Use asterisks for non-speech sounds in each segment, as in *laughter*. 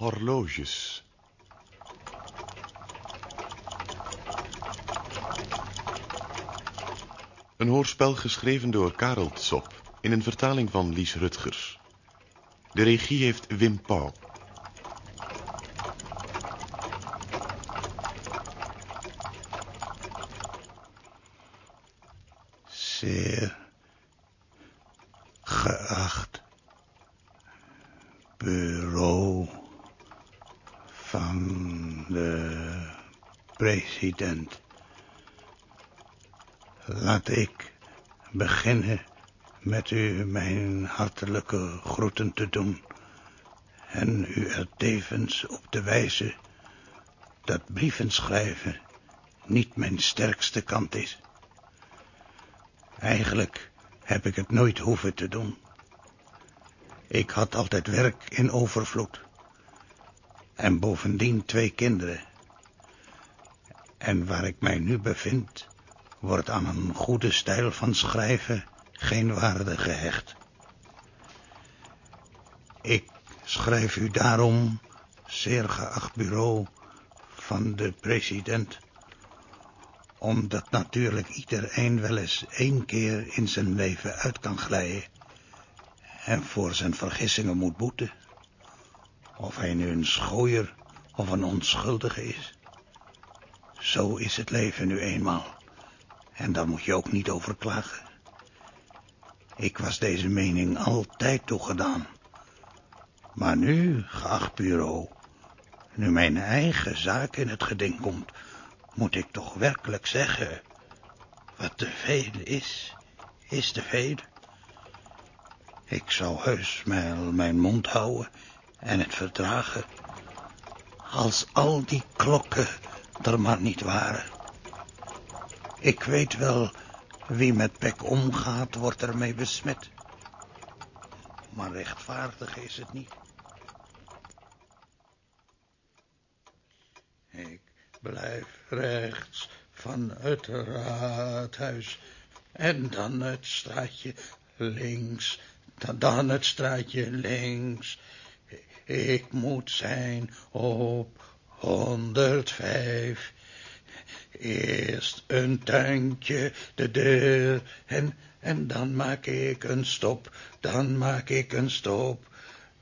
Horloges. Een hoorspel geschreven door Karel Tsop in een vertaling van Lies Rutgers. De regie heeft Wim Pauw. Zeer geacht bureau van de president. Laat ik beginnen met u mijn hartelijke groeten te doen en u er tevens op te wijzen dat brieven schrijven niet mijn sterkste kant is. Eigenlijk heb ik het nooit hoeven te doen. Ik had altijd werk in overvloed. En bovendien twee kinderen. En waar ik mij nu bevind, wordt aan een goede stijl van schrijven geen waarde gehecht. Ik schrijf u daarom, zeer geacht bureau van de president omdat natuurlijk iedereen wel eens één keer in zijn leven uit kan glijden. En voor zijn vergissingen moet boeten. Of hij nu een schooier of een onschuldige is. Zo is het leven nu eenmaal. En daar moet je ook niet over klagen. Ik was deze mening altijd toegedaan. Maar nu, geacht bureau, nu mijn eigen zaak in het geding komt moet ik toch werkelijk zeggen... wat te veel is, is te veel. Ik zou heus mijn mond houden en het verdragen... als al die klokken er maar niet waren. Ik weet wel, wie met pek omgaat, wordt ermee besmet. Maar rechtvaardig is het niet. Ik Blijf rechts van het raadhuis. En dan het straatje links. Dan, dan het straatje links. Ik moet zijn op 105. Eerst een tuintje, de deur. En, en dan maak ik een stop. Dan maak ik een stop.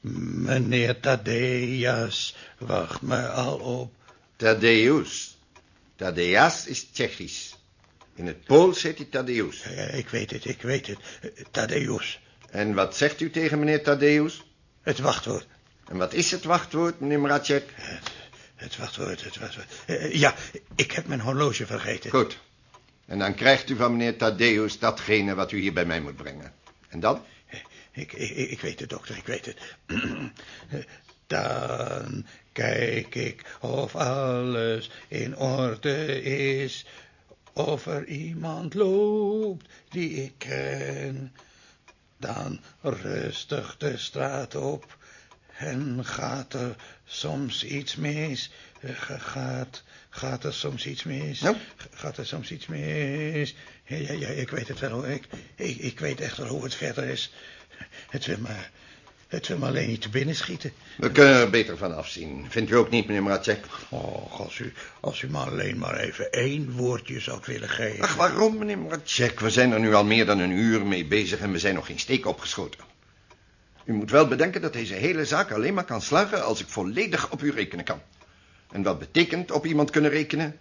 Meneer Tadeas wacht me al op. Tadeus. Tadeas is Tsjechisch. In het Pools heet hij Tadeus. Ja, ik weet het, ik weet het. Tadeus. En wat zegt u tegen meneer Tadeus? Het wachtwoord. En wat is het wachtwoord, meneer Mracek? Het, wachtwoord, het wachtwoord. Uh, ja, ik heb mijn horloge vergeten. Goed. En dan krijgt u van meneer Tadeus datgene wat u hier bij mij moet brengen. En dan? Ik, ik, ik weet het, dokter, ik weet het. *clears throat* Dan kijk ik of alles in orde is, of er iemand loopt die ik ken. Dan rustig de straat op en gaat er soms iets mis. Gaat, gaat er soms iets mis? Nou? Gaat er soms iets mis? Ja, ja, ja ik weet het wel hoor. Ik, ik, ik weet echt wel hoe het verder is. Het wil maar het wil me alleen niet te binnen schieten. We kunnen er beter van afzien. Vindt u ook niet, meneer Mracek? Och, als u, als u maar alleen maar even één woordje zou willen geven. Ach, waarom, meneer Mracek? We zijn er nu al meer dan een uur mee bezig en we zijn nog geen steek opgeschoten. U moet wel bedenken dat deze hele zaak alleen maar kan slagen als ik volledig op u rekenen kan. En wat betekent op iemand kunnen rekenen?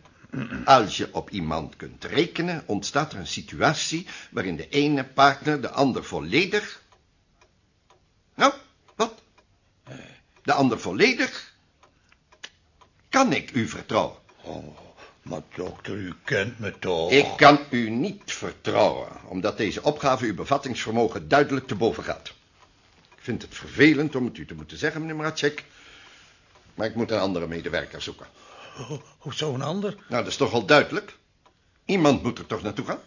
Als je op iemand kunt rekenen, ontstaat er een situatie waarin de ene partner de ander volledig nou, wat? De ander volledig? Kan ik u vertrouwen? Oh, maar dokter, u kent me toch? Ik kan u niet vertrouwen, omdat deze opgave uw bevattingsvermogen duidelijk te boven gaat. Ik vind het vervelend om het u te moeten zeggen, meneer Mracek, maar ik moet een andere medewerker zoeken. Ho, hoezo een ander? Nou, dat is toch al duidelijk? Iemand moet er toch naartoe gaan?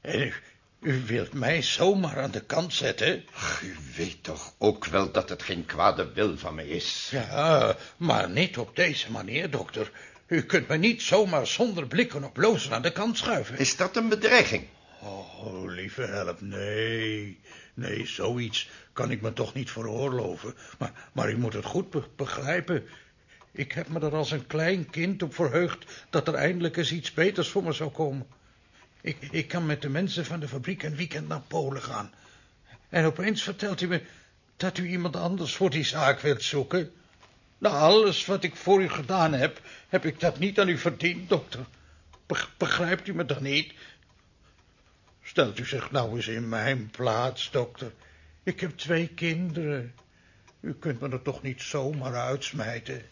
En u, u wilt mij zomaar aan de kant zetten? Ach, u weet toch ook wel dat het geen kwade wil van mij is. Ja, maar niet op deze manier, dokter. U kunt me niet zomaar zonder blikken op lozen aan de kant schuiven. Is dat een bedreiging? Oh, lieve help, nee. Nee, zoiets kan ik me toch niet veroorloven. Maar, maar u moet het goed begrijpen. Ik heb me er als een klein kind op verheugd dat er eindelijk eens iets beters voor me zou komen. Ik, ik kan met de mensen van de fabriek een weekend naar Polen gaan. En opeens vertelt u me dat u iemand anders voor die zaak wilt zoeken. Nou, alles wat ik voor u gedaan heb, heb ik dat niet aan u verdiend, dokter. Begrijpt u me dan niet? Stelt u zich nou eens in mijn plaats, dokter. Ik heb twee kinderen. U kunt me er toch niet zomaar uitsmijten?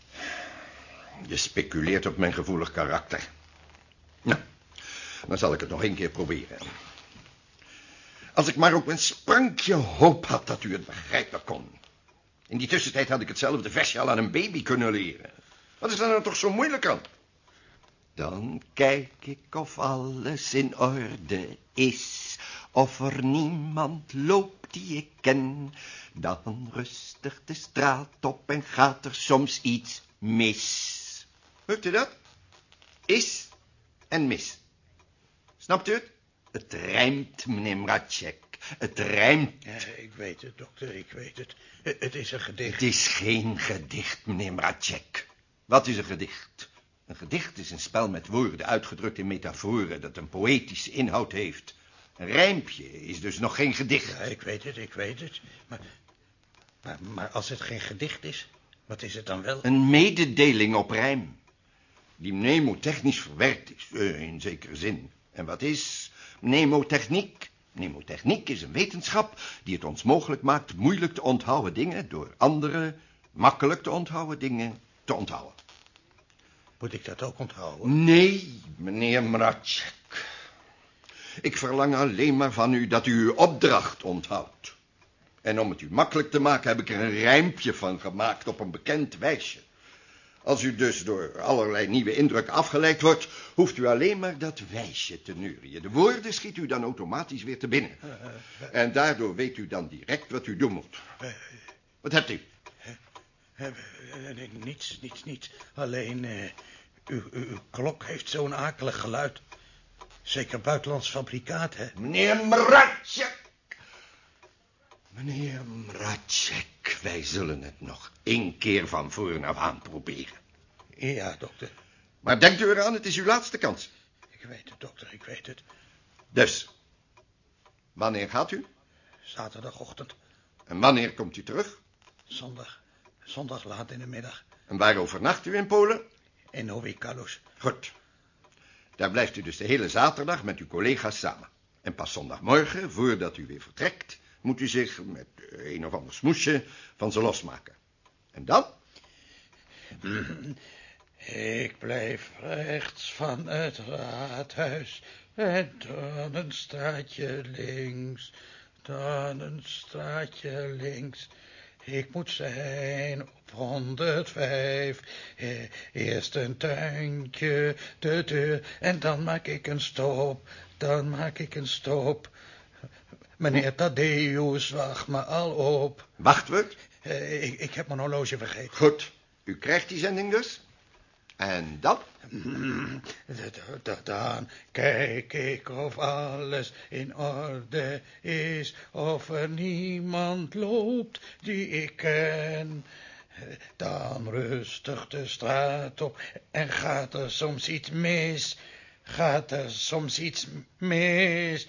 Je speculeert op mijn gevoelig karakter. Nou, dan zal ik het nog één keer proberen. Als ik maar ook een sprankje hoop had dat u het begrijpen kon. In die tussentijd had ik hetzelfde versje al aan een baby kunnen leren. Wat is er nou toch zo moeilijk aan? Dan kijk ik of alles in orde is, of er niemand loopt die ik ken. Dan rustig de straat op en gaat er soms iets mis. Hoort u dat? Is en mis. Snapt u het? Het rijmt, meneer Mracek. Het rijmt. Ja, ik weet het, dokter, ik weet het. Het is een gedicht. Het is geen gedicht, meneer Mracek. Wat is een gedicht? Een gedicht is een spel met woorden, uitgedrukt in metaforen, dat een poëtische inhoud heeft. Een rijmpje is dus nog geen gedicht. Ja, ik weet het, ik weet het. Maar, maar, maar als het geen gedicht is, wat is het dan wel? Een mededeling op rijm. Die mnemotechnisch verwerkt is, eh, in zekere zin. En wat is mnemotechniek? Mnemotechniek is een wetenschap die het ons mogelijk maakt moeilijk te onthouden dingen door andere makkelijk te onthouden dingen te onthouden. Moet ik dat ook onthouden? Nee, meneer Mracek. Ik verlang alleen maar van u dat u uw opdracht onthoudt. En om het u makkelijk te maken heb ik er een rijmpje van gemaakt op een bekend wijsje. Als u dus door allerlei nieuwe indrukken afgeleid wordt, hoeft u alleen maar dat wijsje te neurien. De woorden schiet u dan automatisch weer te binnen. En daardoor weet u dan direct wat u doen moet. Wat hebt u? Niets, niets, niets. Alleen, uh, uw, uw, klok heeft zo'n akelig geluid. Zeker buitenlands fabrikaat, hè? Meneer Mracek! Meneer Mracek, wij zullen het nog één keer van voren af aan proberen. Ja, dokter. Maar denkt u eraan, het is uw laatste kans. Ik weet het, dokter, ik weet het. Dus, wanneer gaat u? Zaterdagochtend. En wanneer komt u terug? Zondag. Zondag laat in de middag. En waar overnacht u in Polen? In Kalush. Goed. Daar blijft u dus de hele zaterdag met uw collega's samen. En pas zondagmorgen, voordat u weer vertrekt, moet u zich met een of ander smoesje van ze losmaken. En dan? *clears throat* Ik blijf rechts van het raadhuis en dan een straatje links, dan een straatje links. Ik moet zijn op 105. Eh, eerst een tuintje, de deur, en dan maak ik een stop, dan maak ik een stop. Meneer Thaddeus, wacht me al op. Wacht we? Eh, ik, ik heb mijn horloge vergeten. Goed, u krijgt die zending dus? En dan? Dan kijk ik of alles in orde is, of er niemand loopt die ik ken. Dan rustig de straat op en gaat er soms iets mis. Gaat er soms iets mis.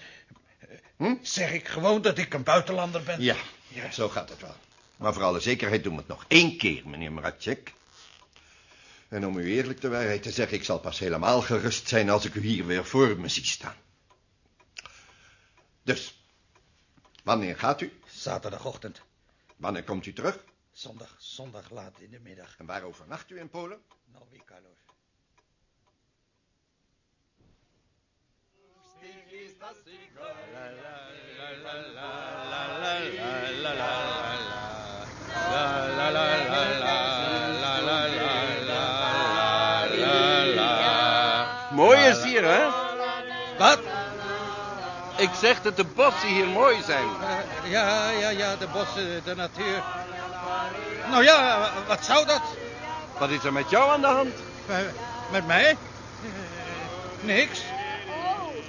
Hm? Zeg ik gewoon dat ik een buitenlander ben? Ja, ja, zo gaat het wel. Maar voor alle zekerheid doen we het nog één keer, meneer Mracek. En om u eerlijk de waarheid te zeggen, ik zal pas helemaal gerust zijn als ik u hier weer voor me zie staan. Dus, wanneer gaat u? Zaterdagochtend. Wanneer komt u terug? Zondag, zondag laat in de middag. En waar overnacht u in Polen? Novi Carlos. Mooi is hier, hè? Wat? Ik zeg dat de bossen hier mooi zijn. Uh, ja, ja, ja, de bossen, de natuur. Nou ja, wat zou dat? Wat is er met jou aan de hand? Uh, met mij? Uh, niks.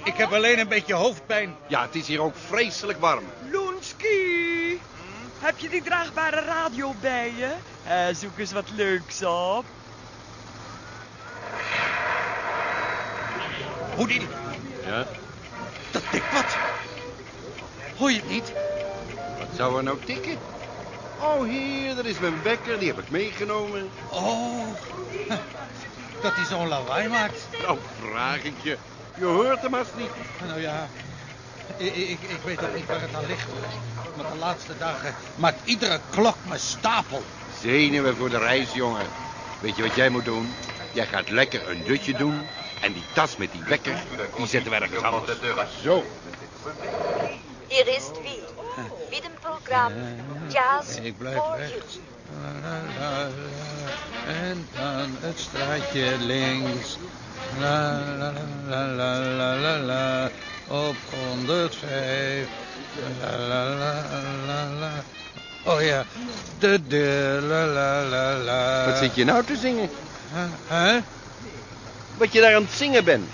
ik heb alleen een beetje hoofdpijn. Ja, het is hier ook vreselijk warm. Loenski, heb je die draagbare radio bij je? Eh, zoek eens wat leuks op. Houdini, Ja? dat tikt wat. Hoor je het niet? Wat zou er nou tikken? Oh, hier, dat is mijn wekker. Die heb ik meegenomen. Oh, *laughs* dat hij zo'n lawaai maakt. Nou, vraag ik je. Je hoort hem haast niet. Nou ja, ik, ik, ik weet ook niet waar het aan ligt. Maar de laatste dagen maakt iedere klok me stapel. Zenuwen voor de reis, jongen. Weet je wat jij moet doen? Jij gaat lekker een dutje doen. En die tas met die wekker, die zetten we ergens anders. Zo. Hier ist wie. Wie dem Programm Jazz Ik blijf. La, la, la, la. En dan het straatje links. La, la, la, la, la, la, la. Op 105. La, la, la, la, la. Oh ja. De, de, la, la, la, la. Wat zit je nou te zingen? Hè? Wat je daar aan het zingen bent.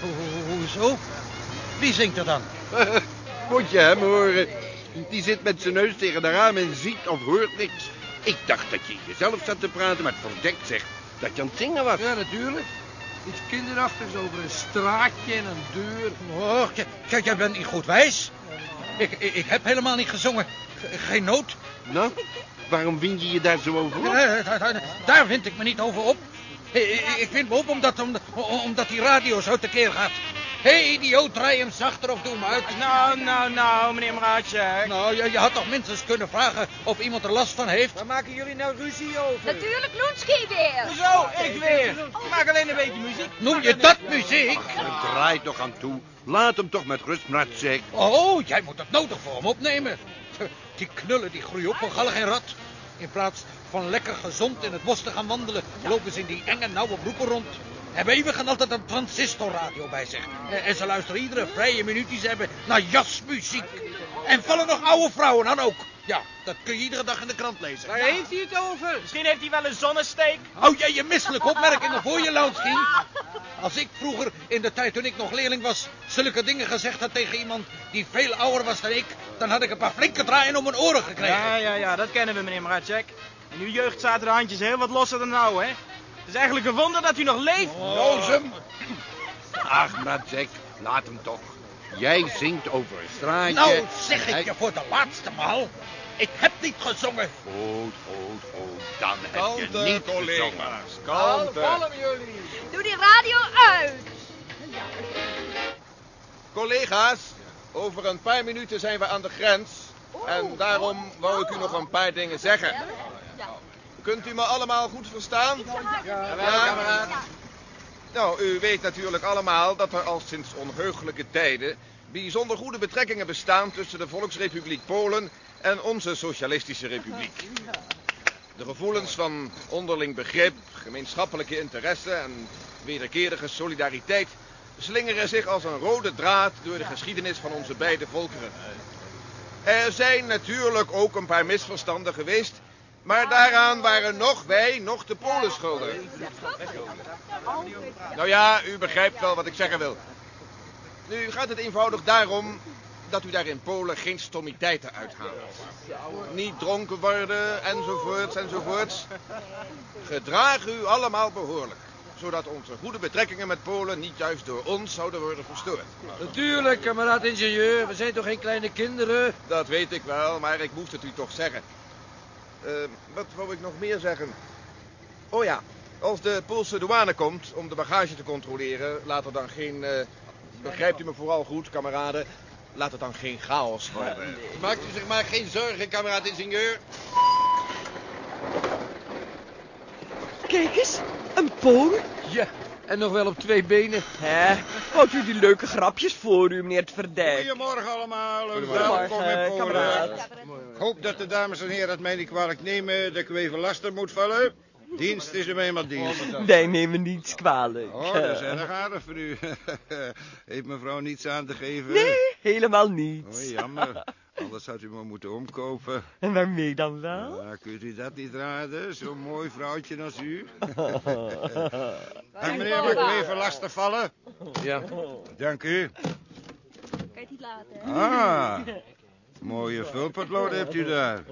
Ho- ho- Hoezo? Wie zingt er dan? *laughs* Moet je hem horen? Die zit met zijn neus tegen de raam en ziet of hoort niks. Ik dacht dat je jezelf zat te praten, maar het verdekt zegt dat je aan het zingen was. Ja, natuurlijk. Iets kinderachtigs over een straatje en een deur. Oh, j- j- jij bent niet goed wijs. Ik, ik, ik heb helemaal niet gezongen. Ge- Geen noot. Nou, waarom wind je je daar zo over op? Daar- daar- Daar vind ik me niet over op. Ik, ik- ik vind me op omdat, omdat, die radio zo tekeer gaat. Hé, hey, idioot, draai hem zachter of doe hem uit. Nou, nou, nou, meneer Mraatje. Nou, je, je had toch minstens kunnen vragen of iemand er last van heeft? Waar maken jullie nou ruzie over? Natuurlijk Loenski weer. Zo, ik weer. Ik maak alleen een beetje muziek. Noem je dat muziek? Het draait toch aan toe. Laat hem toch met rust, Mratzek. Oh, jij moet het nodig voor hem opnemen. *laughs* Die knullen die groeien op van gallig en rat. In plaats van lekker gezond in het bos te gaan wandelen, lopen ze in die enge nauwe broeken rond. Hebben eeuwig altijd een transistorradio bij zich. En- En ze luisteren iedere vrije minuut die ze hebben naar jazzmuziek. En vallen nog oude vrouwen aan ook. Ja, dat kun je iedere dag in de krant lezen. Waar heeft hij het over? Misschien heeft hij wel een zonnesteek. Hou jij je misselijke opmerkingen voor je, Lansky? Als ik vroeger, in de tijd toen ik nog leerling was, zulke dingen gezegd had tegen iemand die veel ouder was dan ik, dan had ik een paar flinke draaien om mijn oren gekregen. Ja, ja, ja, dat kennen we, meneer Mraatjek. In uw jeugd zaten de handjes heel wat losser dan nou, hè? Het is eigenlijk een wonder dat u nog leeft. Lozem. Ach, Mratzek, laat hem toch. Jij zingt over een straatje. Nou, zeg Hij- ik je voor de laatste maal. Ik heb niet gezongen. Goed, goed, goed. Dan heb je niet gezongen. Doe die radio uit. Collega's, over een paar minuten zijn we aan de grens. En daarom wou ik u nog een paar dingen zeggen. Kunt u me allemaal goed verstaan? Ja, Nou, u weet natuurlijk allemaal dat er al sinds onheugelijke tijden bijzonder goede betrekkingen bestaan tussen de Volksrepubliek Polen en onze Socialistische Republiek. De gevoelens van onderling begrip, gemeenschappelijke interesse en wederkerige solidariteit slingeren zich als een rode draad door de geschiedenis van onze beide volkeren. Er zijn natuurlijk ook een paar misverstanden geweest, maar daaraan waren nog wij, nog de Polen schuldig. Nou ja, u begrijpt wel wat ik zeggen wil. Nu gaat het eenvoudig daarom dat u daar in Polen geen stommiteiten uithaalt. Niet dronken worden, enzovoorts, enzovoorts. Gedraag u allemaal behoorlijk, zodat onze goede betrekkingen met Polen niet juist door ons zouden worden verstoord. Natuurlijk, kameraad ingenieur. We zijn toch geen kleine kinderen? Dat weet ik wel, maar ik moest het u toch zeggen. Eh, wat wou ik nog meer zeggen? Oh ja, als de Poolse douane komt om de bagage te controleren, laat er dan geen... eh, begrijpt u me vooral goed, kameraden? Laat het dan geen chaos worden. Maakt u zich maar geen zorgen, kameraad ingenieur. Kijk eens, een pool. Ja, en nog wel op twee benen. Hè? Houdt u die leuke grapjes voor u, meneer het Verdijk? Goedemorgen allemaal. Goedemorgen, Welkom in Polen. kameraad. Ik hoop dat de dames en heren het mij niet kwalijk nemen dat ik u even lastig moet vallen. Dienst is hem eenmaal dienst. Wij nemen niets kwalijk. Oh, dat is erg aardig voor u. *laughs* Heeft mevrouw niets aan te geven? Nee, helemaal niet. Oh, jammer. Anders had u me moeten omkopen. En waarmee dan wel? Ja, kunt u dat niet raden? Zo'n mooi vrouwtje als u. *laughs* En meneer, mag ik u even lastig vallen? Ja. Dank u. Het niet laten, hè? Ah, mooie vulpotloden hebt u daar.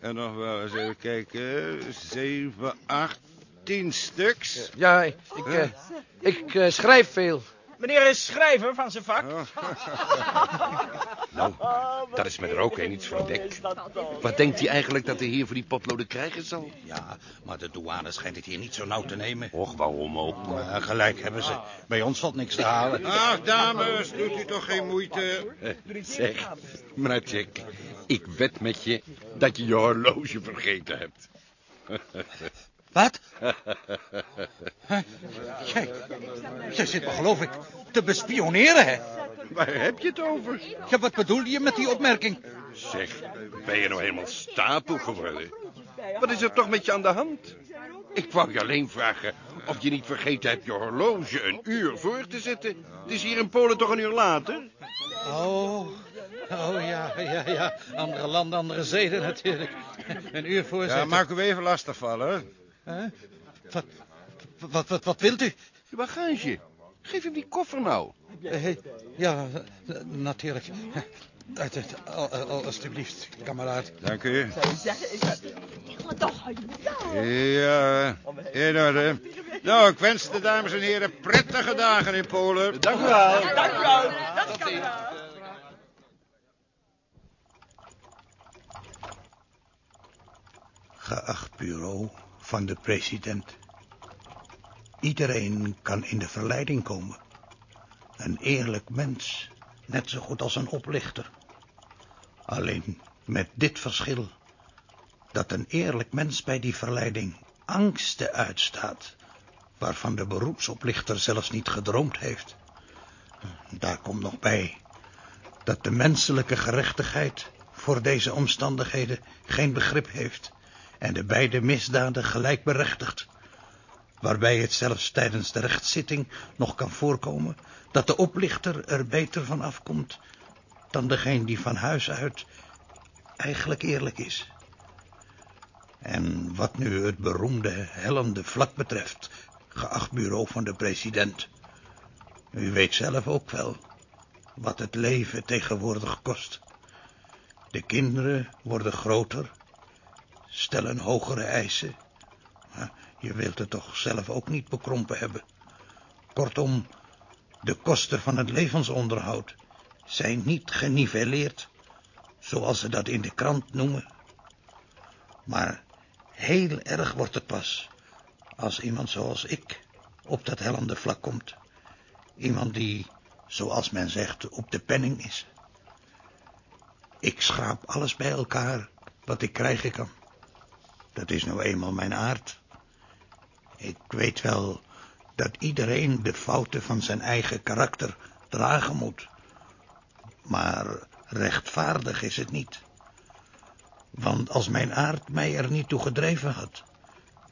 En nog wel eens even kijken. Zeven, acht, tien stuks. Ja, ik, eh, eh, schrijf veel. Meneer is schrijver van zijn vak. *laughs* Nou, dat is met rook en iets verdekt. Wat denkt hij eigenlijk dat de heer voor die potloden krijgen zal? Ja, maar de douane schijnt het hier niet zo nauw te nemen. Och, waarom ook? Gelijk hebben ze. Bij ons valt niks te halen. Ach, dames, doet u toch geen moeite. Eh, Zeg, Mratjek, ik wed met je dat je je horloge vergeten hebt. *laughs* Wat? *laughs* Jij, jij zit me geloof ik te bespioneren, hè? Waar heb je het over? Ja, wat bedoel je met die opmerking? Zeg, ben je nou helemaal stapel geworden? Wat is er toch met je aan de hand? Ik wou je alleen vragen of je niet vergeten hebt je horloge een uur voor te zetten. Het is hier in Polen toch een uur later? Oh, oh ja, ja, ja. Andere landen, andere zeden natuurlijk. Een uur voor Ja, maak u even lastig vallen. Huh? Wat, wat, wat, wat wilt u? Je bagage. Geef hem die koffer nou. Eh, ja, natuurlijk. Alsjeblieft, kameraad. Dank u. Ja. Ja, in orde. Nou, ik wens de dames en heren prettige dagen in Polen. Dank u wel. Dank u wel. Dat kan. Geacht bureau van de president. Iedereen kan in de verleiding komen. Een eerlijk mens, net zo goed als een oplichter. Alleen met dit verschil. Dat een eerlijk mens bij die verleiding angsten uitstaat... waarvan de beroepsoplichter zelfs niet gedroomd heeft. Daar komt nog bij dat de menselijke gerechtigheid voor deze omstandigheden geen begrip heeft en de beide misdaden gelijk berechtigt. Waarbij het zelfs tijdens de rechtszitting nog kan voorkomen dat de oplichter er beter van afkomt dan degene die van huis uit eigenlijk eerlijk is. En wat nu het beroemde hellende vlak betreft, geacht bureau van de president. U weet zelf ook wel wat het leven tegenwoordig kost. De kinderen worden groter, stellen hogere eisen. Je wilt het toch zelf ook niet bekrompen hebben. Kortom, de kosten van het levensonderhoud zijn niet geniveleerd, zoals ze dat in de krant noemen. Maar heel erg wordt het pas als iemand zoals ik op dat hellende vlak komt. Iemand die, zoals men zegt, op de penning is. Ik schraap alles bij elkaar wat ik krijgen kan. Dat is nou eenmaal mijn aard. Ik weet wel dat iedereen de fouten van zijn eigen karakter dragen moet. Maar rechtvaardig is het niet. Want als mijn aard mij er niet toe gedreven had,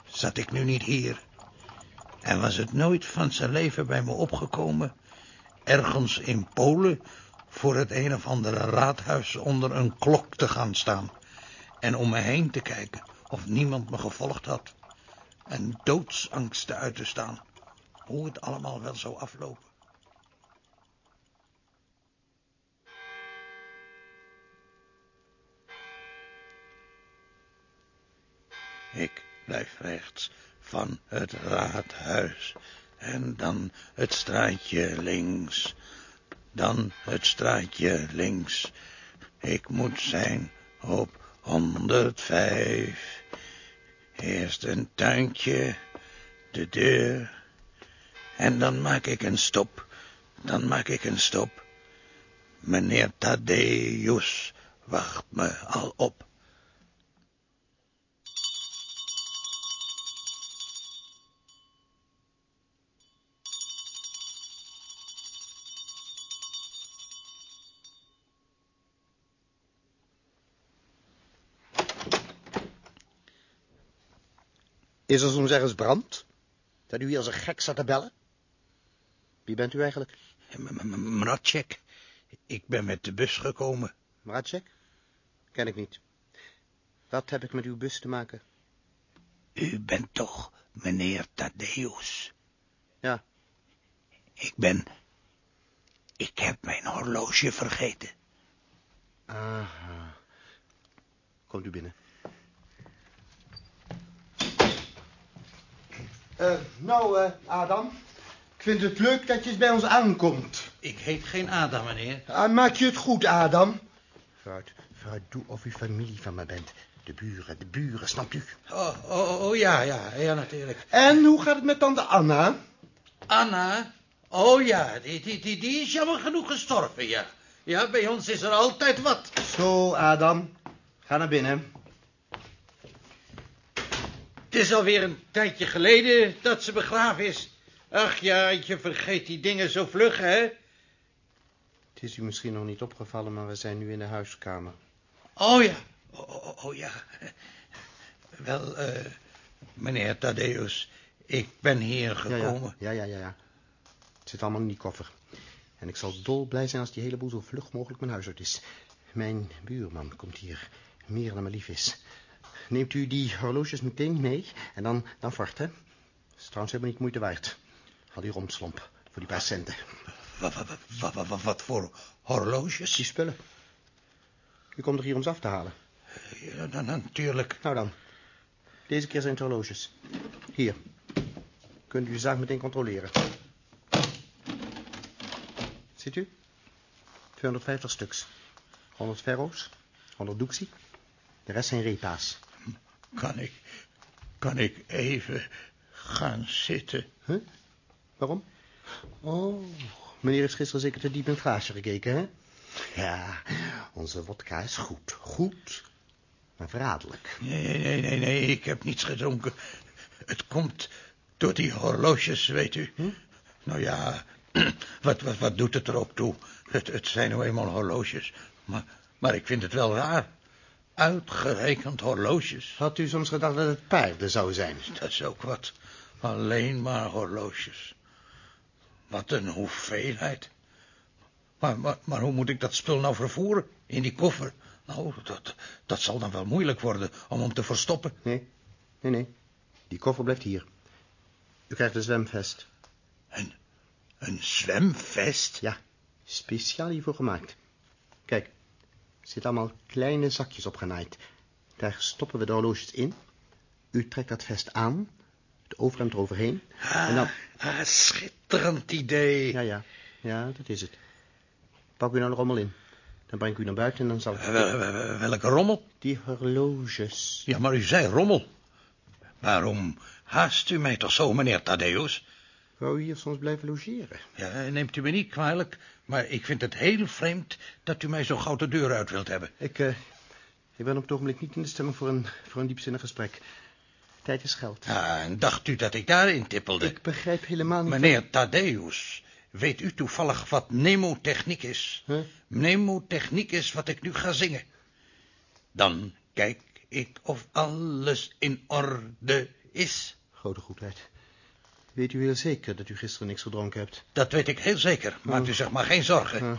zat ik nu niet hier. En was het nooit van zijn leven bij me opgekomen, ergens in Polen voor het een of andere raadhuis onder een klok te gaan staan en om me heen te kijken of niemand me gevolgd had en doodsangsten uit te staan, hoe het allemaal wel zou aflopen. Ik blijf rechts van het raadhuis en dan het straatje links, dan het straatje links. Ik moet zijn op 105. Eerst een tuintje, de deur. En dan maak ik een stop. Dan maak ik een stop. Meneer Thaddeus wacht me al op. Is er soms ergens brand? Dat u hier als een gek staat te bellen? Wie bent u eigenlijk? Mratjek, ik ben met de bus gekomen. Mratjek? Ken ik niet. Wat heb ik met uw bus te maken? U bent toch meneer Thaddeus? Ja. Ik ben Ik heb mijn horloge vergeten. Aha. Komt u binnen. Eh, nou, eh, Adam. Ik vind het leuk dat je eens bij ons aankomt. Ik heet geen Adam, meneer. Ah, maak je het goed, Adam? Vooruit, vooruit, doe of u familie van me bent. De buren, de buren, snapt u? Oh, oh, oh ja, ja, ja, natuurlijk. En hoe gaat het met tante Anna? Anna? Oh ja, die, die, die, die is jammer genoeg gestorven, ja. Ja, bij ons is er altijd wat. Zo, Adam. Ga naar binnen. Het is alweer een tijdje geleden dat ze begraven is. Ach ja, je vergeet die dingen zo vlug, hè? Het is u misschien nog niet opgevallen, maar we zijn nu in de huiskamer. Oh ja, oh, oh, oh ja. Wel, eh, meneer Thaddeus, ik ben hier gekomen. Ja, ja, ja, ja, ja. Het zit allemaal in die koffer. En ik zal dol blij zijn als die hele boel zo vlug mogelijk mijn huis uit is. Mijn buurman komt hier, meer dan me lief is. Neemt u die horloges meteen mee en dan, dan vart, hè? Het is trouwens helemaal niet moeite waard. Al die romslomp voor die paar centen. Wat, wat, wat, wat, wat voor horloges? Die spullen. U komt er hier om ze af te halen. Ja, dan, natuurlijk. Nou dan. Deze keer zijn het horloges. Hier. Kunt u de zaak meteen controleren. Ziet u? 250 stuks. 100 ferro's, 100 doeksie. De rest zijn repa's. Kan ik, kan ik even gaan zitten? Huh? Waarom? Oh, meneer heeft gisteren zeker te diep in het glaasje gekeken, hè? Ja, onze wodka is goed. Goed, maar verraderlijk. Nee, nee, nee, nee, ik heb niets gedronken. Het komt door die horloges, weet u. Hm? Nou ja, *clears throat* wat, wat, wat doet het er ook toe? Het, het zijn nou eenmaal horloges. Maar, maar ik vind het wel raar. Uitgerekend horloges. Had u soms gedacht dat het paarden zou zijn? Dat is ook wat. Alleen maar horloges. Wat een hoeveelheid. Maar, maar, maar hoe moet ik dat spul nou vervoeren? In die koffer? Nou, dat, dat zal dan wel moeilijk worden om hem te verstoppen. Nee, nee, nee. Die koffer blijft hier. U krijgt een zwemvest. Een, een zwemvest? Ja, speciaal hiervoor gemaakt. Kijk, er zitten allemaal kleine zakjes opgenaaid. Daar stoppen we de horloges in. U trekt dat vest aan, het overhemd eroverheen. Ah, en dan... ah, schitterend idee. Ja, ja, ja, dat is het. Pak u nou de rommel in. Dan breng ik u naar buiten en dan zal ik... Wel, wel, wel, welke rommel? Die horloges. Ja, maar u zei rommel. Waarom haast u mij toch zo, meneer Thaddeus? Wou u hier soms blijven logeren? Ja, neemt u me niet kwalijk, maar ik vind het heel vreemd dat u mij zo gauw de deur uit wilt hebben. Ik, eh, ik ben op het ogenblik niet in de stemming voor een, voor een diepzinnig gesprek. Tijd is geld. Ah, en dacht u dat ik daarin tippelde? Ik begrijp helemaal niet... Meneer Thaddeus, weet u toevallig wat mnemotechniek is? Huh? Mnemotechniek is wat ik nu ga zingen. Dan kijk ik of alles in orde is. Grote goedheid. Weet u heel zeker dat u gisteren niks gedronken hebt? Dat weet ik heel zeker. Maakt u zich maar geen zorgen.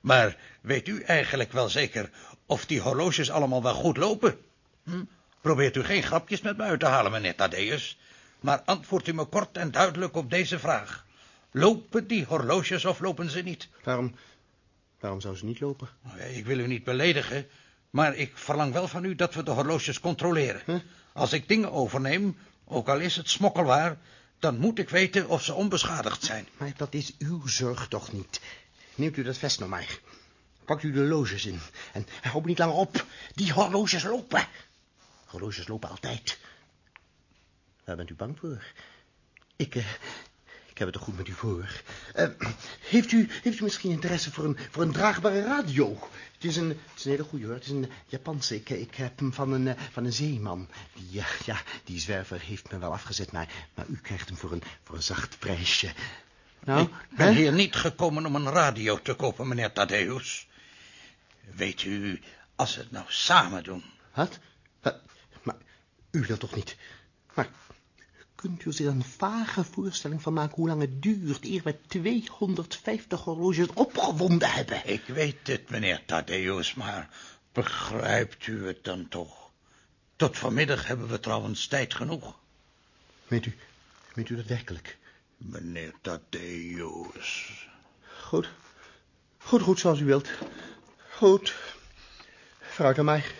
Maar weet u eigenlijk wel zeker of die horloges allemaal wel goed lopen? Hm? Probeert u geen grapjes met me uit te halen, meneer Thaddeus. Maar antwoordt u me kort en duidelijk op deze vraag. Lopen die horloges of lopen ze niet? Waarom, waarom zou ze niet lopen? Nou Ik wil u niet beledigen, maar ik verlang wel van u dat we de horloges controleren. Huh? Als ik dingen overneem, ook al is het smokkelwaar, dan moet ik weten of ze onbeschadigd zijn. Maar dat is uw zorg toch niet. Neemt u dat vest nou maar. Pakt u de loges in. En me niet langer op. Die horloges lopen. Horloges lopen altijd. Waar bent u bang voor? Ik, eh, ik heb het toch goed met u voor. Eh, heeft, u, heeft u misschien interesse voor een, voor een draagbare radio? Het is een, het is een hele goeie hoor. Het is een Japanse. Ik, ik heb hem van een, eh, van een zeeman. Die, ja, ja, die zwerver heeft me wel afgezet, maar, maar u krijgt hem voor een, voor een zacht prijsje. Nou, ik ben hè? hier niet gekomen om een radio te kopen, meneer Thaddeus. Weet u, als we het nou samen doen... Wat? Wat? Maar u wilt toch niet... Maar kunt u zich een vage voorstelling van maken hoe lang het duurt... eer we 250 horloges opgewonden hebben? Ik weet het, meneer Thaddeus, maar begrijpt u het dan toch? Tot vanmiddag hebben we trouwens tijd genoeg. Weet u, weet u dat werkelijk? Meneer Thaddeus. Goed, Goed, goed, zoals u wilt. Goed. Vooruit dan maar.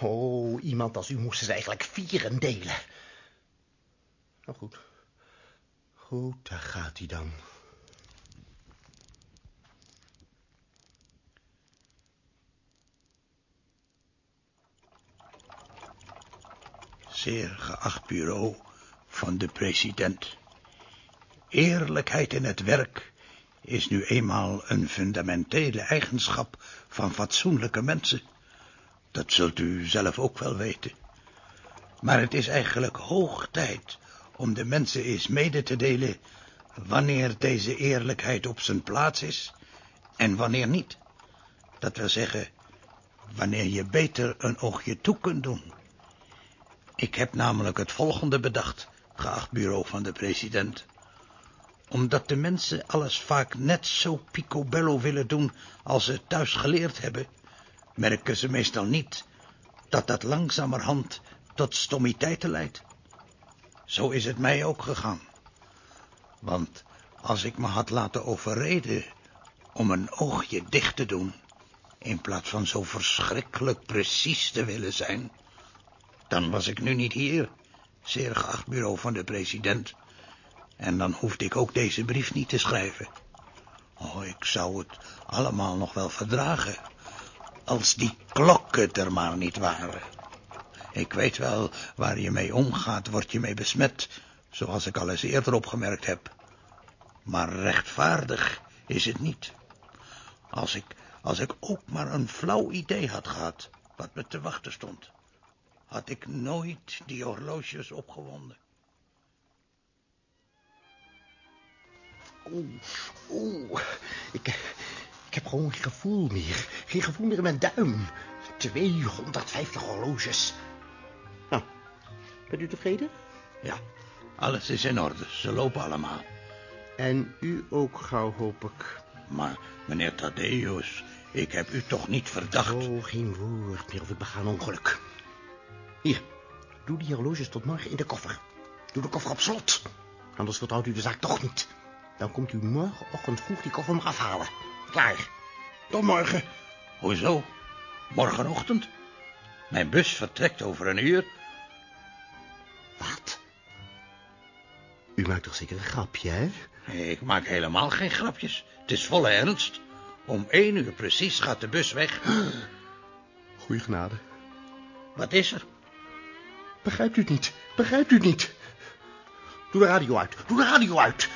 Oh, iemand als u moest ze eigenlijk vieren delen. Nou goed. Goed, daar gaat hij dan. Zeer geacht bureau van de president. Eerlijkheid in het werk is nu eenmaal een fundamentele eigenschap van fatsoenlijke mensen. Dat zult u zelf ook wel weten. Maar het is eigenlijk hoog tijd om de mensen eens mede te delen wanneer deze eerlijkheid op zijn plaats is en wanneer niet. Dat wil zeggen, wanneer je beter een oogje toe kunt doen. Ik heb namelijk het volgende bedacht, geacht bureau van de president. Omdat de mensen alles vaak net zo picobello willen doen als ze thuis geleerd hebben, merken ze meestal niet dat dat langzamerhand tot stommiteiten leidt. Zo is het mij ook gegaan. Want als ik me had laten overreden om een oogje dicht te doen, in plaats van zo verschrikkelijk precies te willen zijn, dan was ik nu niet hier, zeer geacht bureau van de president. En dan hoefde ik ook deze brief niet te schrijven. Oh, ik zou het allemaal nog wel verdragen, als die klokken er maar niet waren. Ik weet wel, waar je mee omgaat, word je mee besmet, zoals ik al eens eerder opgemerkt heb. Maar rechtvaardig is het niet. Als ik, als ik ook maar een flauw idee had gehad, wat me te wachten stond, had ik nooit die horloges opgewonden. Oeh, oeh. Ik, ik heb gewoon geen gevoel meer. Geen gevoel meer in mijn duim. 250 horloges. Bent u tevreden? Ja, alles is in orde. Ze lopen allemaal. En u ook gauw, hoop ik. Maar, meneer Thaddeus, ik heb u toch niet verdacht? Oh, geen woord meer of ik bega een ongeluk. Hier, doe die horloges tot morgen in de koffer. Doe de koffer op slot. Anders vertrouwt u de zaak toch niet. Dan komt u morgenochtend vroeg die koffer maar afhalen. Klaar. Tot morgen. Hoezo? Morgenochtend? Mijn bus vertrekt over een uur. U maakt toch zeker een grapje, hè? Nee, ik maak helemaal geen grapjes. Het is volle ernst. Om één uur precies gaat de bus weg. Goeie genade. Wat is er? Begrijpt u het niet? Begrijpt u het niet? Doe de radio uit. Doe de radio uit.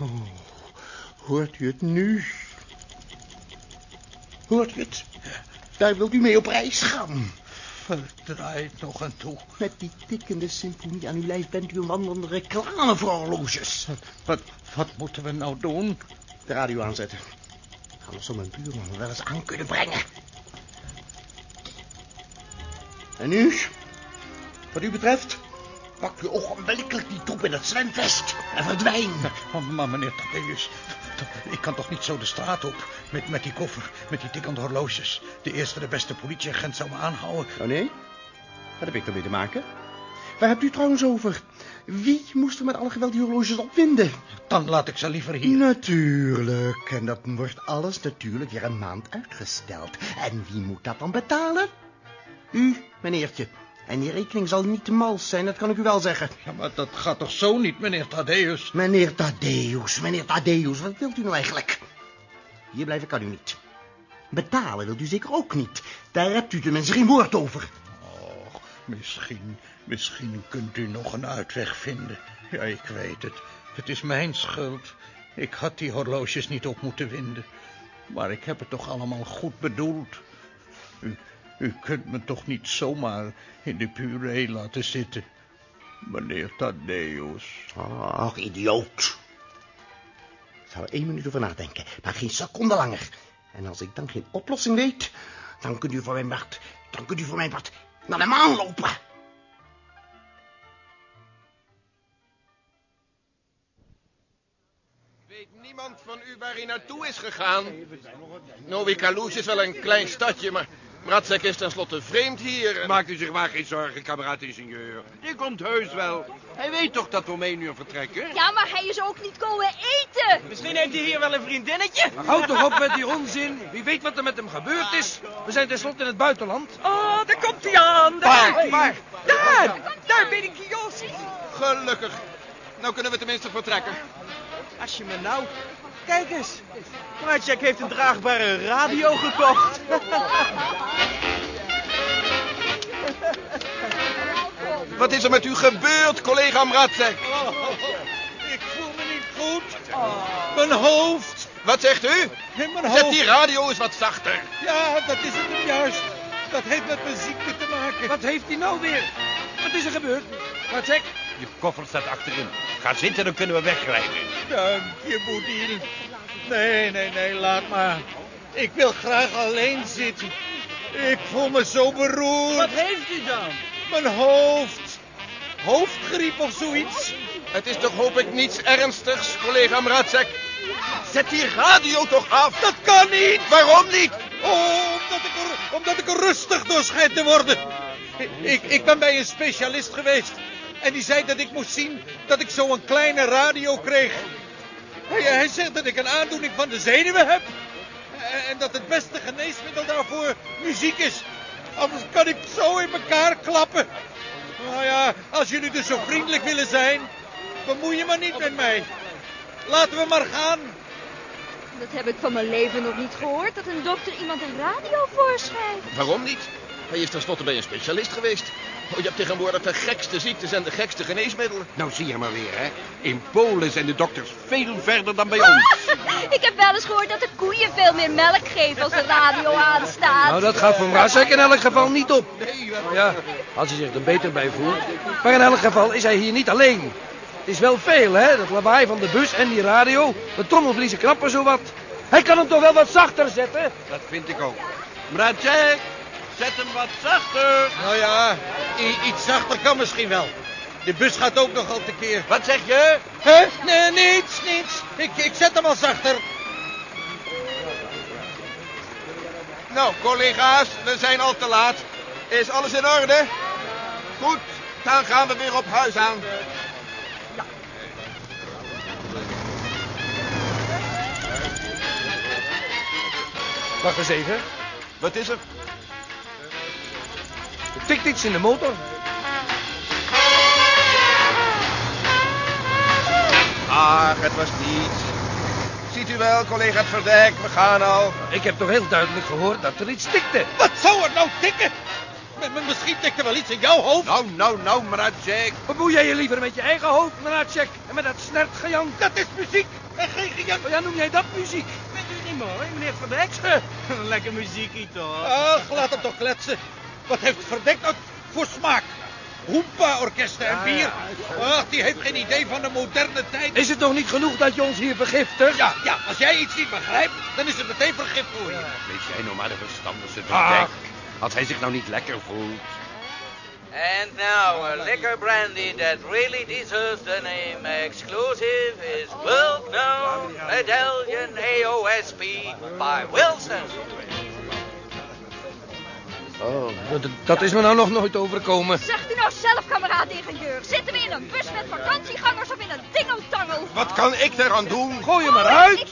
Oh, hoort u het nu? Hoort u het? Daar wilt u mee op reis gaan. Verdraait nog een toe. Met die tikkende symfonie aan uw lijf bent u een wandelende reclame voor horloges. Wat, wat moeten we nou doen? De radio aanzetten. Anders zou mijn buurman wel eens aan kunnen brengen. En nu? Wat u betreft, pak u ogenblikkelijk die troep in het zwemvest en verdwijn. Oh, maar meneer Thaddeus, ik kan toch niet zo de straat op met, met die koffer, met die tikkende horloges. De eerste, de beste politieagent zou me aanhouden. Oh nee? Wat heb ik ermee te maken? Waar hebt u trouwens over? Wie moest er met alle geweld die horloges opwinden? Dan laat ik ze liever hier. Natuurlijk. En dat wordt alles natuurlijk weer een maand uitgesteld. En wie moet dat dan betalen? U, meneertje. En die rekening zal niet te mals zijn, dat kan ik u wel zeggen. Ja, maar dat gaat toch zo niet, meneer Thaddeus? Meneer Thaddeus, meneer Thaddeus, wat wilt u nou eigenlijk? Hier blijven kan u niet. Betalen wilt u zeker ook niet. Daar hebt u tenminste geen woord over. Och, misschien, misschien kunt u nog een uitweg vinden. Ja, ik weet het. Het is mijn schuld. Ik had die horloges niet op moeten winden. Maar ik heb het toch allemaal goed bedoeld. U, u kunt me toch niet zomaar in de puree laten zitten, meneer Thaddeus. Ach, idioot. Ik zou er één minuut over nadenken, maar geen seconde langer. En als ik dan geen oplossing weet, dan kunt u voor mijn part, dan kunt u voor mijn part naar de maan lopen. Weet niemand van u waar hij naartoe is gegaan? Novi Kalouch is wel een klein stadje, maar, Bratzek is tenslotte vreemd hier. en- Maak u zich maar geen zorgen, kameraad ingenieur. Die komt heus wel. Hij weet toch dat we om één uur vertrekken? Ja, maar hij is ook niet komen eten. Misschien heeft hij hier wel een vriendinnetje. Houd toch op met die onzin. Wie weet wat er met hem gebeurd is. We zijn tenslotte in het buitenland. Oh, daar komt hij aan. Daar Waar? Waar? Daar, daar bij de kiosk. Gelukkig. Nou kunnen we tenminste vertrekken. Als je me nou... Kijk eens. Mrazek heeft een draagbare radio gekocht. Wat is er met u gebeurd, collega Mratzek? Ik voel me niet goed. Mijn hoofd. Wat zegt u? In mijn Zet die radio eens wat zachter. Ja, dat is het juist. Dat heeft met mijn ziekte te maken. Wat heeft hij nou weer? Wat is er gebeurd? Check? Je koffer staat achterin. Ga zitten, dan kunnen we wegrijden. Dank je, Boedil. Nee, nee, nee, laat maar. Ik wil graag alleen zitten. Ik voel me zo beroerd. Wat heeft u dan? Mijn hoofd. Hoofdgriep of zoiets. Het is toch hoop ik niets ernstigs, collega Mratzek? Zet die radio toch af. Dat kan niet. Waarom niet? Oh, omdat ik er, omdat ik er rustig door schijnt te worden. Ik, ik ben bij een specialist geweest. En die zei dat ik moest zien dat ik zo'n kleine radio kreeg. Hij, hij zegt dat ik een aandoening van de zenuwen heb. En, en dat het beste geneesmiddel daarvoor muziek is. Anders kan ik zo in elkaar klappen. Nou ja, als jullie dus zo vriendelijk willen zijn, bemoei je maar niet met mij. Laten we maar gaan. Dat heb ik van mijn leven nog niet gehoord, dat een dokter iemand een radio voorschrijft. Waarom niet? Hij is tenslotte bij een specialist geweest. Oh, je hebt tegenwoordig de gekste ziektes en de gekste geneesmiddelen. Nou, zie je maar weer, hè. In Polen zijn de dokters veel verder dan bij ons. *laughs* ik heb wel eens gehoord dat de koeien veel meer melk geven als de radio aanstaat. Nou, dat gaat voor Mrazek in elk geval niet op. Nou ja, als hij zich er beter bij voelt. Maar in elk geval is hij hier niet alleen. Het is wel veel, hè? Dat lawaai van de bus en die radio. De trommelvliezen knappen zo wat. Hij kan hem toch wel wat zachter zetten? Dat vind ik ook. Mraczek, zet hem wat zachter. Nou ja, iets zachter kan misschien wel. De bus gaat ook nog al tekeer. Wat zeg je? Hè? Nee, niets, niets. Ik, ik zet hem al zachter. Nou, collega's, we zijn al te laat. Is alles in orde? Goed, dan gaan we weer op huis aan. Wacht eens even. Wat is er? Er tikt iets in de motor. Ach, het was niets. Ziet u wel, collega het Verdijk, we gaan al. Ik heb toch heel duidelijk gehoord dat er iets tikte. Wat zou er nou tikken? M- misschien tikt er wel iets in jouw hoofd. Nou, nou, nou, Mraczek. Bemoei jij je liever met je eigen hoofd, Mrazek, en met dat snertgejank. Dat is muziek en geen gejank. Oh ja, noem jij dat muziek? Vindt u het niet mooi, meneer Verdijk? *laughs* Lekker muziekie toch? Ach, laat hem toch kletsen. Wat heeft Verdekt nou voor smaak? Hoempa-orkesten en bier. Ach, die heeft geen idee van de moderne tijd. Is het nog niet genoeg dat je ons hier vergiftigt? Ja, ja, als jij iets niet begrijpt, dan is het meteen vergif voor je. Wees jij nou maar de verstandigste Ach. Verdijk. Als hij zich nou niet lekker voelt. And now, a liquor brandy that really deserves the name exclusive is World Known Medallion AOSP by Wilson. Oh, dat, dat is me nou nog nooit overkomen. Zegt u nou zelf, kameraad-ingenieur. Zitten we in een bus met vakantiegangers of in een dingeltangel? Wat kan ik eraan doen? Gooi hem maar uit.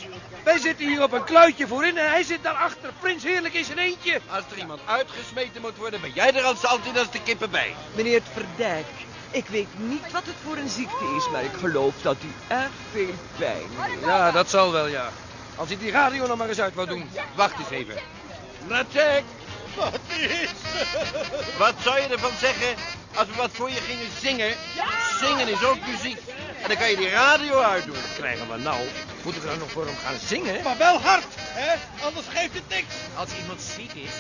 Wij zitten hier op een kluitje voorin en hij zit daarachter. Prins Heerlijk in zijn eentje. Als er iemand uitgesmeten moet worden, ben jij er als altijd als de kippen bij. Meneer het Verdijk, ik weet niet wat het voor een ziekte is, maar ik geloof dat u erg veel pijn heeft. Ja, dat zal wel, ja. Als hij die radio nog maar eens uit wou doen. Wacht eens even. Mraczek, Wat is? wat zou je ervan zeggen als we wat voor je gingen zingen? Zingen is ook muziek. En dan kan je die radio uitdoen. Wat krijgen we nou? Moeten we dan nog voor hem gaan zingen? Maar wel hard, hè? Anders geeft het niks. Als iemand ziek is,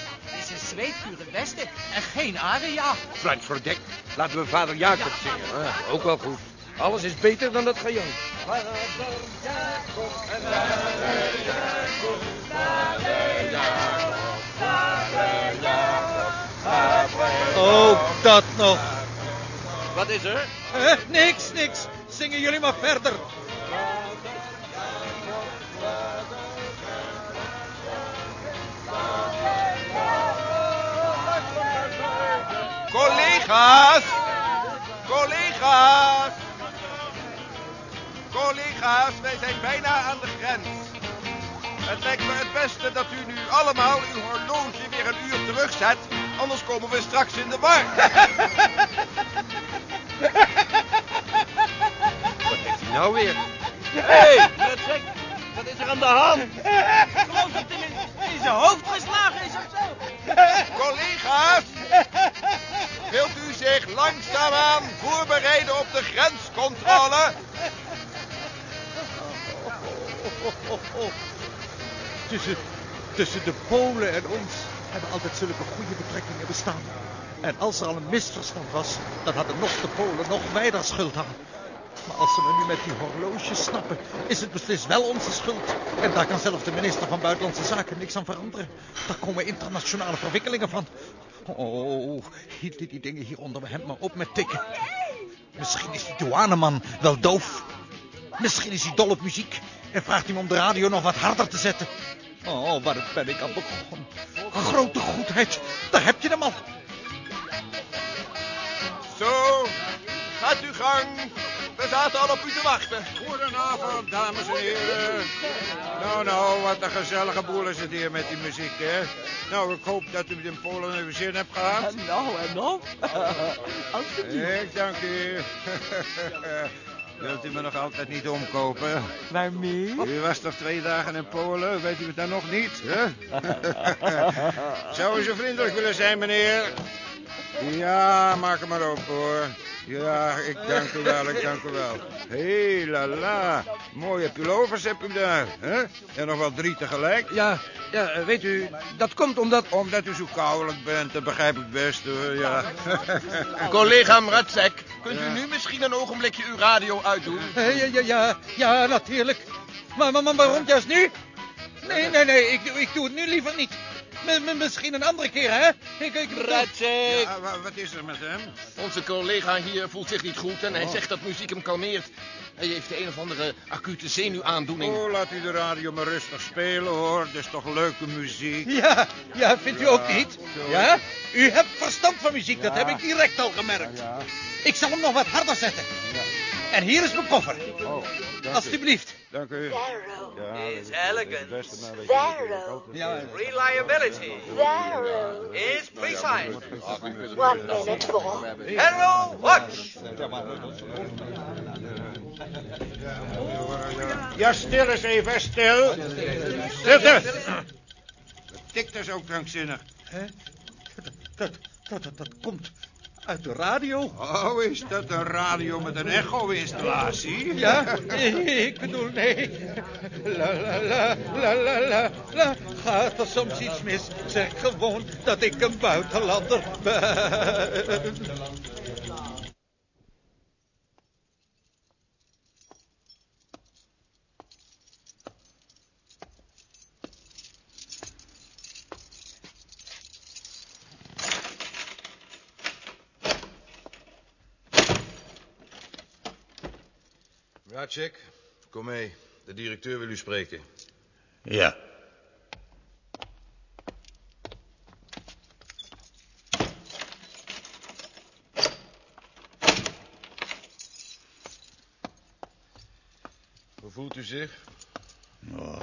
is een zweetvuur het beste en geen aria. Frank Verdek, laten we vader Jacob zingen. Ah, ook wel goed. Alles is beter dan dat gejank. Ook dat nog. Wat is er? Eh, niks, niks. Zingen jullie maar verder. Collega's! Collega's! Collega's, wij zijn bijna aan de grens. Het lijkt me het beste dat u nu allemaal uw horloge weer een uur terugzet. Anders komen we straks in de war. Wat heeft hij nou weer? Hé, hey, wat is er aan de hand? Ik geloof dat hij in, in zijn hoofd geslagen is of zo. Collega's, wilt u zich langzaamaan voorbereiden op de grenscontrole? Tussen, de Polen en ons hebben altijd zulke goede betrekkingen bestaan. En als er al een misverstand was, dan hadden nog de Polen nog wij daar schuld aan. Maar als ze me nu met die horloges snappen, is het beslist wel onze schuld. En daar kan zelfs de minister van Buitenlandse Zaken niks aan veranderen. Daar komen internationale verwikkelingen van. Oh, hield die dingen hier onder hemd maar op met tikken. Misschien is die douaneman wel doof. Misschien is hij dol op muziek en vraagt hij om de radio nog wat harder te zetten. Oh, waar ben ik aan begonnen? Grote goedheid, daar heb je hem al. Zo, gaat uw gang. We zaten al op u te wachten. Goedenavond, dames en heren. Nou, nou, wat een gezellige boel is het hier met die muziek, hè? Nou, ik hoop dat u in Polen even zin hebt gehad. Nou, en nog? Alsjeblieft. Ik dank u. *laughs* Wilt u me nog altijd niet omkopen? Waarmee? U was toch twee dagen in Polen? Weet u het dan nog niet? Hè? *laughs* *laughs* Zou u zo vriendelijk willen zijn, meneer? Ja, maak hem maar op, hoor. Ja, ik dank u wel, ik dank u wel. Hé, la la. Mooie pullovers heb u daar, hè? En nog wel drie tegelijk. Ja, ja, weet u, dat komt omdat... Omdat u zo koudelijk bent, dat begrijp ik best, hoor, ja. *laughs* Collega Mratsek, kunt u nu misschien een ogenblikje uw radio uitdoen? Ja, ja, ja, ja, natuurlijk. Maar, maar, maar waarom juist nu? Nee, nee, nee, ik, ik doe het nu liever niet. M- m- misschien een andere keer, hè? Ik, ik! Ja, wa- wat is er met hem? Onze collega hier voelt zich niet goed en hij zegt dat muziek hem kalmeert. Hij heeft de een of andere acute zenuwaandoening. Oh, laat u de radio maar rustig spelen, hoor. Dat is toch leuke muziek. Ja, ja, vindt u ook niet? Ja? U hebt verstand van muziek, dat heb ik direct al gemerkt. Ik zal hem nog wat harder zetten. En hier is mijn koffer. Alsjeblieft. Dank u. Is elegant. Varro. Reliability is precise. One minute for. Hello, watch. Ja, stil eens even, stil. Stilte. Dat tikt is ook krankzinnig. Hè? Dat, dat, dat, dat komt uit de radio. Oh, is dat een radio met een echo-installatie? Ja, ik bedoel, nee. La la la, la la la, la. Gaat er soms iets mis? Zeg gewoon dat ik een buitenlander ben. Racek, kom mee. De directeur wil u spreken. Ja. Hoe voelt u zich? Oh,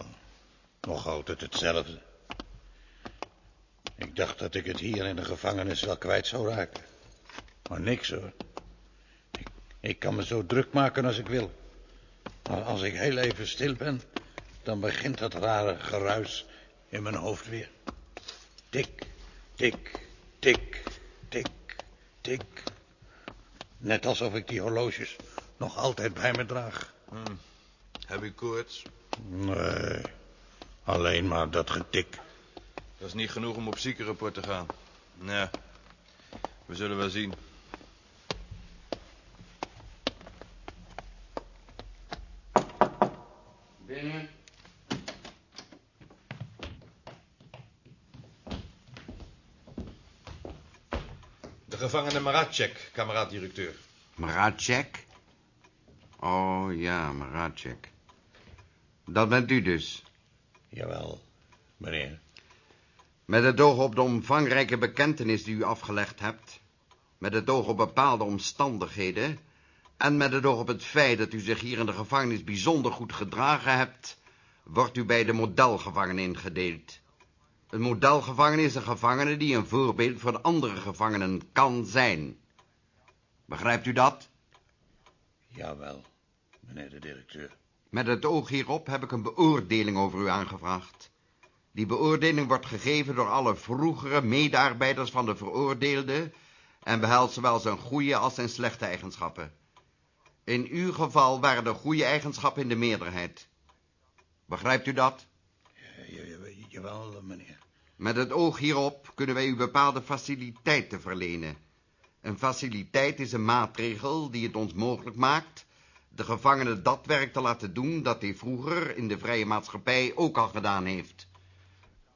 nog altijd hetzelfde. Ik dacht dat ik het hier in de gevangenis wel kwijt zou raken. Maar niks hoor. Ik, ik kan me zo druk maken als ik wil. Maar als ik heel even stil ben, dan begint dat rare geruis in mijn hoofd weer. Tik, tik, tik, tik, tik. Net alsof ik die horloges nog altijd bij me draag. Hm. Heb u koorts? Nee, alleen maar dat getik. Dat is niet genoeg om op ziekenrapport te gaan. Nee, we zullen wel zien. Binnen. De Maratchek, kameraad-directeur. Maratchek? Oh ja, Maratchek. Dat bent u dus. Jawel, meneer. Met het oog op de omvangrijke bekentenis die u afgelegd hebt... met het oog op bepaalde omstandigheden... En met het oog op het feit dat u zich hier in de gevangenis bijzonder goed gedragen hebt, wordt u bij de modelgevangenen ingedeeld. Een modelgevangene is een gevangene die een voorbeeld voor de andere gevangenen kan zijn. Begrijpt u dat? Jawel, meneer de directeur. Met het oog hierop heb ik een beoordeling over u aangevraagd. Die beoordeling wordt gegeven door alle vroegere medearbeiders van de veroordeelde en behelst zowel zijn goede als zijn slechte eigenschappen. In uw geval waren de goede eigenschappen in de meerderheid. Begrijpt u dat? Jawel, meneer. Met het oog hierop kunnen wij u bepaalde faciliteiten verlenen. Een faciliteit is een maatregel die het ons mogelijk maakt de gevangene dat werk te laten doen dat hij vroeger in de vrije maatschappij ook al gedaan heeft.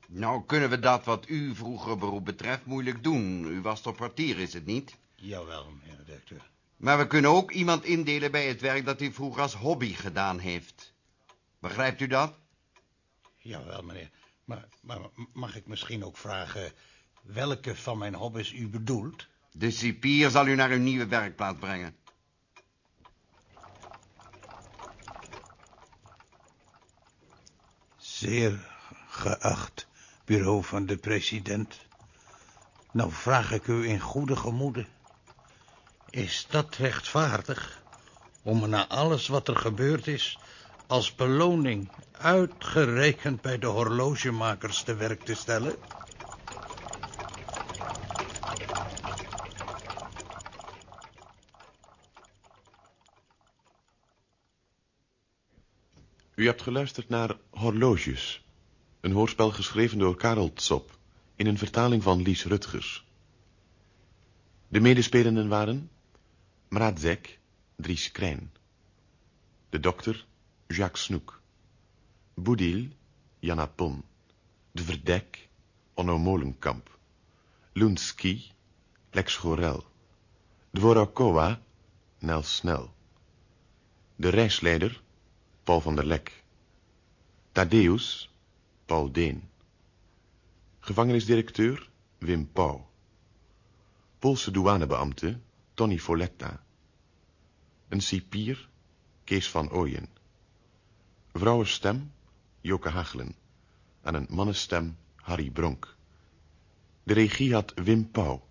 Nou kunnen we dat wat uw vroegere beroep betreft moeilijk doen. U was toch portier, is het niet? Jawel, meneer de directeur. Maar we kunnen ook iemand indelen bij het werk dat hij vroeger als hobby gedaan heeft. Begrijpt u dat? Jawel, meneer. Maar, maar mag ik misschien ook vragen welke van mijn hobby's u bedoelt? De cipier zal u naar uw nieuwe werkplaats brengen. Zeer geacht bureau van de president. Nou vraag ik u in goede gemoede. Is dat rechtvaardig om na alles wat er gebeurd is... als beloning uitgerekend bij de horlogemakers te werk te stellen? U hebt geluisterd naar Horloges, een hoorspel geschreven door Karel Tsop, in een vertaling van Lies Rutgers. De medespelenden waren Mradzek, Dries Krijn, de dokter, Jacques Snoek, Boedil, Janna Pon, de Verdek, Onno Molenkamp, Loenski, Lex Gorel, de Worakowa, Nel Snel, de reisleider, Paul van der Lek. Thaddeus, Paul Deen. Gevangenisdirecteur, Wim Pauw. Poolse douanebeambte, Tony Folletta. Een cipier, Kees van Ooyen. Vrouwenstem, Joke Hagelen. En een mannenstem, Harry Bronk. De regie had Wim Pauw.